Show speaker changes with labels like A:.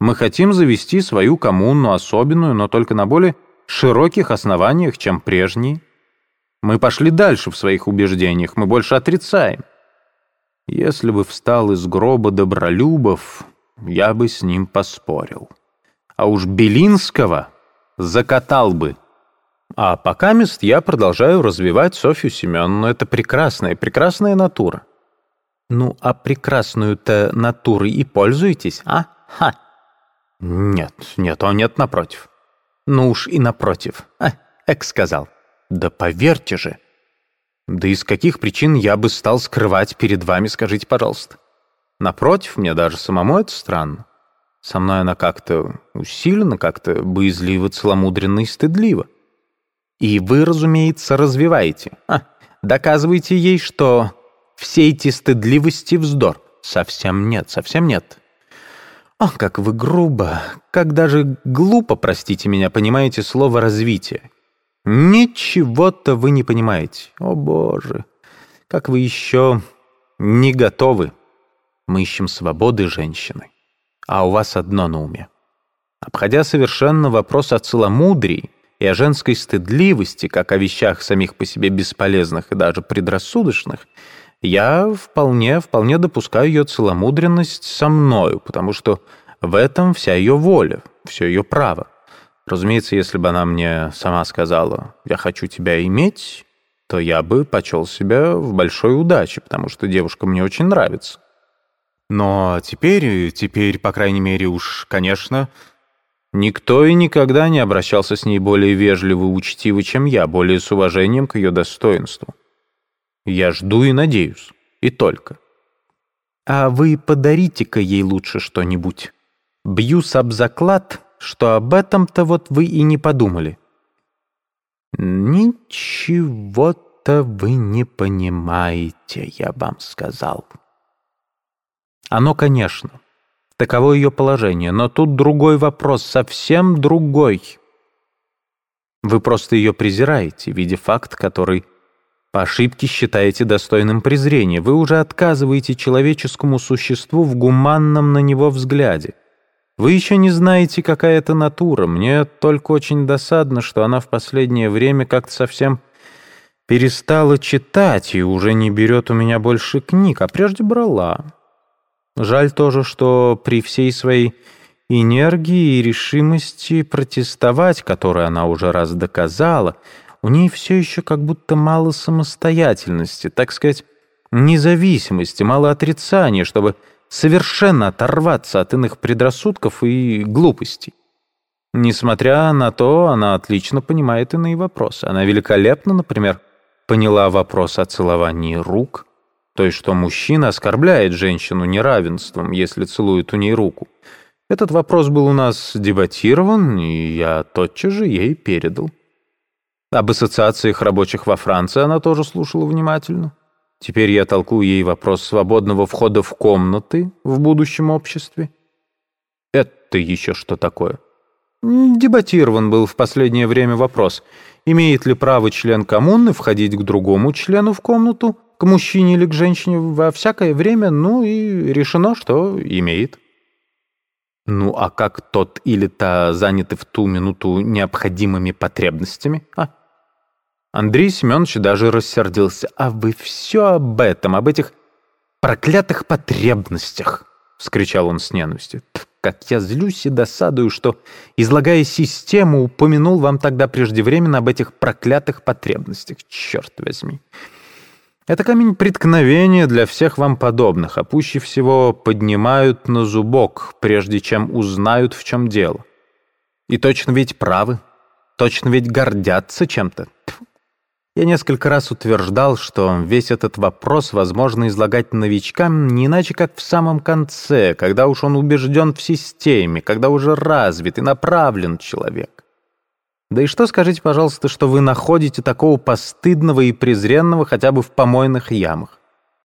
A: Мы хотим завести свою коммуну, особенную, но только на более широких основаниях, чем прежние. Мы пошли дальше в своих убеждениях, мы больше отрицаем. Если бы встал из гроба Добролюбов, я бы с ним поспорил. А уж Белинского закатал бы. А пока мест я продолжаю развивать Софью Семеновну. Это прекрасная, прекрасная натура. Ну, а прекрасную-то натурой и пользуетесь, а? Ха! Нет, нет, о нет, напротив. Ну уж и напротив. А, эк сказал. Да поверьте же. Да из каких причин я бы стал скрывать перед вами, скажите, пожалуйста. Напротив, мне даже самому это странно. Со мной она как-то усилена, как-то боязливо, целомудренно и стыдливо. И вы, разумеется, развиваете. А, доказываете ей, что все эти стыдливости вздор. Совсем нет, совсем нет. О, как вы грубо, как даже глупо, простите меня, понимаете слово «развитие». Ничего-то вы не понимаете. О, Боже, как вы еще не готовы. Мы ищем свободы женщины, а у вас одно на уме. Обходя совершенно вопрос о целомудрии и о женской стыдливости, как о вещах самих по себе бесполезных и даже предрассудочных, я вполне, вполне допускаю ее целомудренность со мною, потому что в этом вся ее воля, все ее право. Разумеется, если бы она мне сама сказала «я хочу тебя иметь», то я бы почел себя в большой удаче, потому что девушка мне очень нравится. Но теперь, теперь, по крайней мере, уж, конечно, никто и никогда не обращался с ней более вежливо и учтиво, чем я, более с уважением к ее достоинству. Я жду и надеюсь. И только. А вы подарите-ка ей лучше что-нибудь. Бьюсь об заклад, что об этом-то вот вы и не подумали. Ничего-то вы не понимаете, я вам сказал. Оно, конечно. Таково ее положение, но тут другой вопрос, совсем другой. Вы просто ее презираете, видя факт, который по ошибке считаете достойным презрения. Вы уже отказываете человеческому существу в гуманном на него взгляде. Вы еще не знаете, какая это натура. Мне только очень досадно, что она в последнее время как-то совсем перестала читать и уже не берет у меня больше книг, а прежде брала. Жаль тоже, что при всей своей энергии и решимости протестовать, которую она уже раз доказала, у ней все еще как будто мало самостоятельности, так сказать, независимости, мало отрицания, чтобы совершенно оторваться от иных предрассудков и глупостей. Несмотря на то, она отлично понимает иные вопросы. Она великолепно, например, поняла вопрос о целовании рук, то есть что мужчина оскорбляет женщину неравенством, если целует у ней руку. Этот вопрос был у нас дебатирован, и я тотчас же ей передал. Об ассоциациях рабочих во Франции она тоже слушала внимательно. Теперь я толкую ей вопрос свободного входа в комнаты в будущем обществе. Это еще что такое? Дебатирован был в последнее время вопрос, имеет ли право член коммуны входить к другому члену в комнату, к мужчине или к женщине во всякое время, ну и решено, что имеет. Ну а как тот или та заняты в ту минуту необходимыми потребностями, а? Андрей Семенович даже рассердился. «А вы все об этом, об этих проклятых потребностях!» — вскричал он с ненавистью. «Как я злюсь и досадую, что, излагая систему, упомянул вам тогда преждевременно об этих проклятых потребностях. Черт возьми!» Это камень преткновения для всех вам подобных, а пуще всего поднимают на зубок, прежде чем узнают, в чем дело. И точно ведь правы, точно ведь гордятся чем-то. Я несколько раз утверждал, что весь этот вопрос возможно излагать новичкам не иначе, как в самом конце, когда уж он убежден в системе, когда уже развит и направлен человек. Да и что скажите, пожалуйста, что вы находите такого постыдного и презренного хотя бы в помойных ямах?